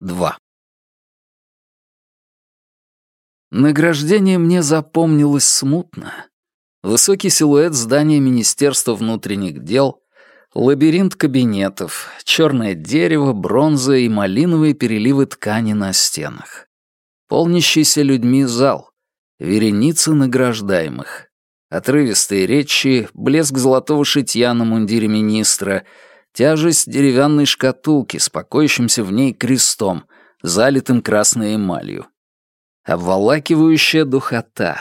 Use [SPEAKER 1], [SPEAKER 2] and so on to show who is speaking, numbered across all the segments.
[SPEAKER 1] 2. Награждение мне запомнилось смутно. Высокий силуэт здания Министерства внутренних дел, лабиринт кабинетов, черное дерево, бронза и малиновые переливы ткани на стенах. Полнящийся людьми зал, вереница награждаемых. Отрывистые речи, блеск золотого шитья на мундире министра — тяжесть деревянной шкатулки с покоящимся в ней крестом, залитым красной эмалью. Обволакивающая духота.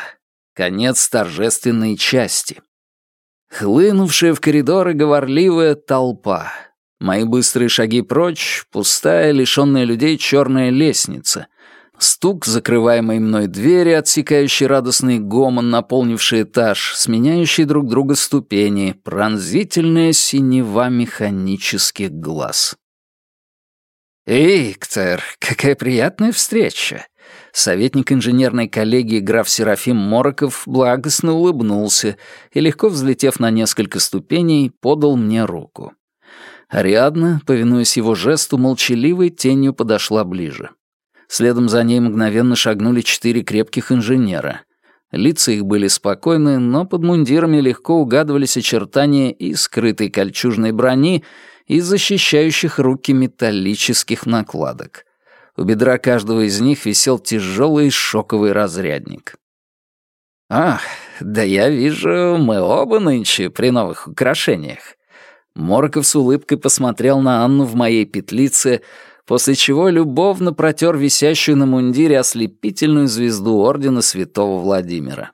[SPEAKER 1] Конец торжественной части. Хлынувшая в коридоры говорливая толпа. Мои быстрые шаги прочь, пустая, лишённая людей черная лестница — Стук закрываемой мной двери, отсекающий радостный гомон, наполнивший этаж, сменяющий друг друга ступени, пронзительная синева механических глаз. «Виктор, какая приятная встреча!» Советник инженерной коллегии граф Серафим Мороков благостно улыбнулся и, легко взлетев на несколько ступеней, подал мне руку. Ариадна, повинуясь его жесту, молчаливой тенью подошла ближе. Следом за ней мгновенно шагнули четыре крепких инженера. Лица их были спокойны, но под мундирами легко угадывались очертания и скрытой кольчужной брони, и защищающих руки металлических накладок. У бедра каждого из них висел тяжелый шоковый разрядник. «Ах, да я вижу, мы оба нынче при новых украшениях». Мороков с улыбкой посмотрел на Анну в моей петлице, после чего любовно протер висящую на мундире ослепительную звезду Ордена Святого Владимира.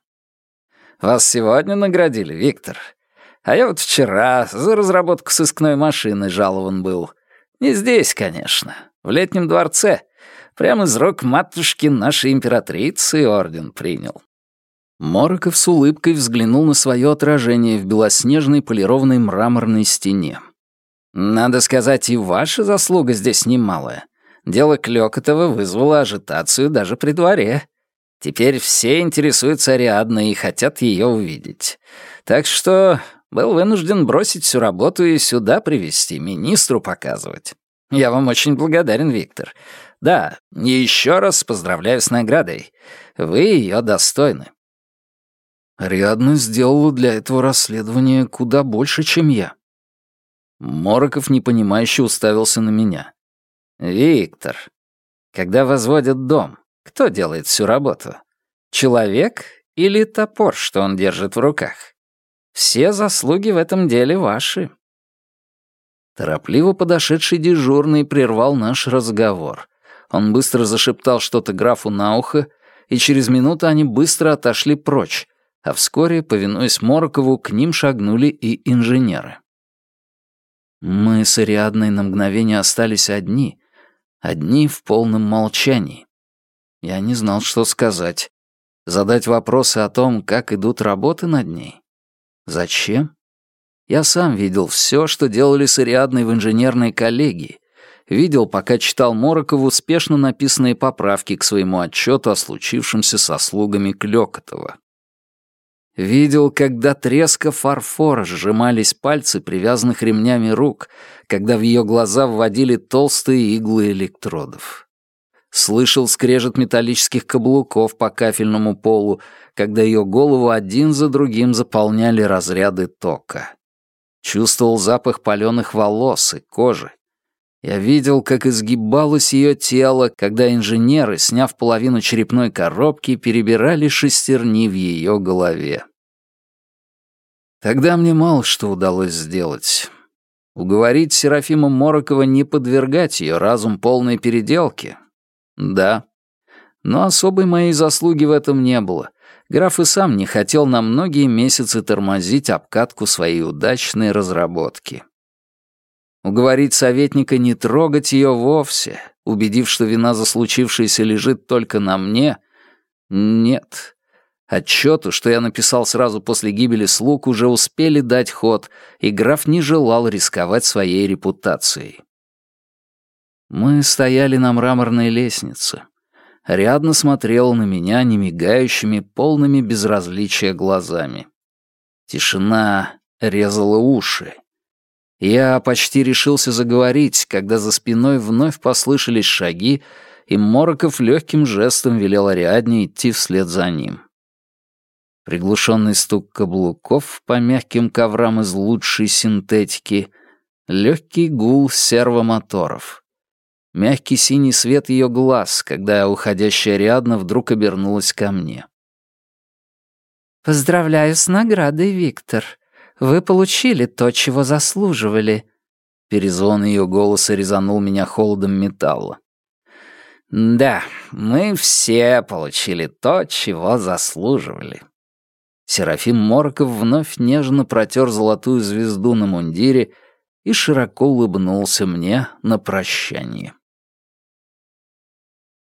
[SPEAKER 1] «Вас сегодня наградили, Виктор. А я вот вчера за разработку сыскной машины жалован был. Не здесь, конечно, в летнем дворце. Прямо из рук матушки нашей императрицы орден принял». Мороков с улыбкой взглянул на свое отражение в белоснежной полированной мраморной стене. Надо сказать, и ваша заслуга здесь немалая. Дело Клёкотова вызвало ажитацию даже при дворе. Теперь все интересуются Ариадной и хотят ее увидеть. Так что был вынужден бросить всю работу и сюда привезти, министру показывать. Я вам очень благодарен, Виктор. Да, еще раз поздравляю с наградой. Вы ее достойны. Ариадна сделала для этого расследования куда больше, чем я. Мороков непонимающе уставился на меня. «Виктор, когда возводят дом, кто делает всю работу? Человек или топор, что он держит в руках? Все заслуги в этом деле ваши». Торопливо подошедший дежурный прервал наш разговор. Он быстро зашептал что-то графу на ухо, и через минуту они быстро отошли прочь, а вскоре, повинуясь Морокову, к ним шагнули и инженеры. Мы с Ариадной на мгновение остались одни, одни в полном молчании. Я не знал, что сказать. Задать вопросы о том, как идут работы над ней? Зачем? Я сам видел все, что делали с Ариадной в инженерной коллегии. Видел, пока читал Морокову успешно написанные поправки к своему отчету о случившемся со слугами Клёкотова. Видел, когда треска фарфора сжимались пальцы привязанных ремнями рук, когда в ее глаза вводили толстые иглы электродов. Слышал скрежет металлических каблуков по кафельному полу, когда ее голову один за другим заполняли разряды тока. Чувствовал запах паленых волос и кожи. Я видел, как изгибалось ее тело, когда инженеры, сняв половину черепной коробки, перебирали шестерни в ее голове. Тогда мне мало что удалось сделать. Уговорить Серафима Морокова не подвергать ее разум полной переделке? Да. Но особой моей заслуги в этом не было. Граф и сам не хотел на многие месяцы тормозить обкатку своей удачной разработки. Уговорить советника не трогать ее вовсе, убедив, что вина за случившееся лежит только на мне, нет. Отчету, что я написал сразу после гибели слуг, уже успели дать ход, и граф не желал рисковать своей репутацией. Мы стояли на мраморной лестнице. Рядно смотрел на меня немигающими, полными безразличия глазами. Тишина резала уши. Я почти решился заговорить, когда за спиной вновь послышались шаги, и Мороков легким жестом велел Ариадне идти вслед за ним. Приглушенный стук каблуков по мягким коврам из лучшей синтетики, легкий гул сервомоторов. Мягкий синий свет ее глаз, когда уходящая Ариадна вдруг обернулась ко мне.
[SPEAKER 2] «Поздравляю с наградой, Виктор. Вы получили то, чего заслуживали».
[SPEAKER 1] Перезвон ее голоса резанул меня холодом металла. «Да, мы все получили то, чего заслуживали». Серафим Мороков вновь нежно протер золотую звезду на мундире и широко улыбнулся мне на прощание.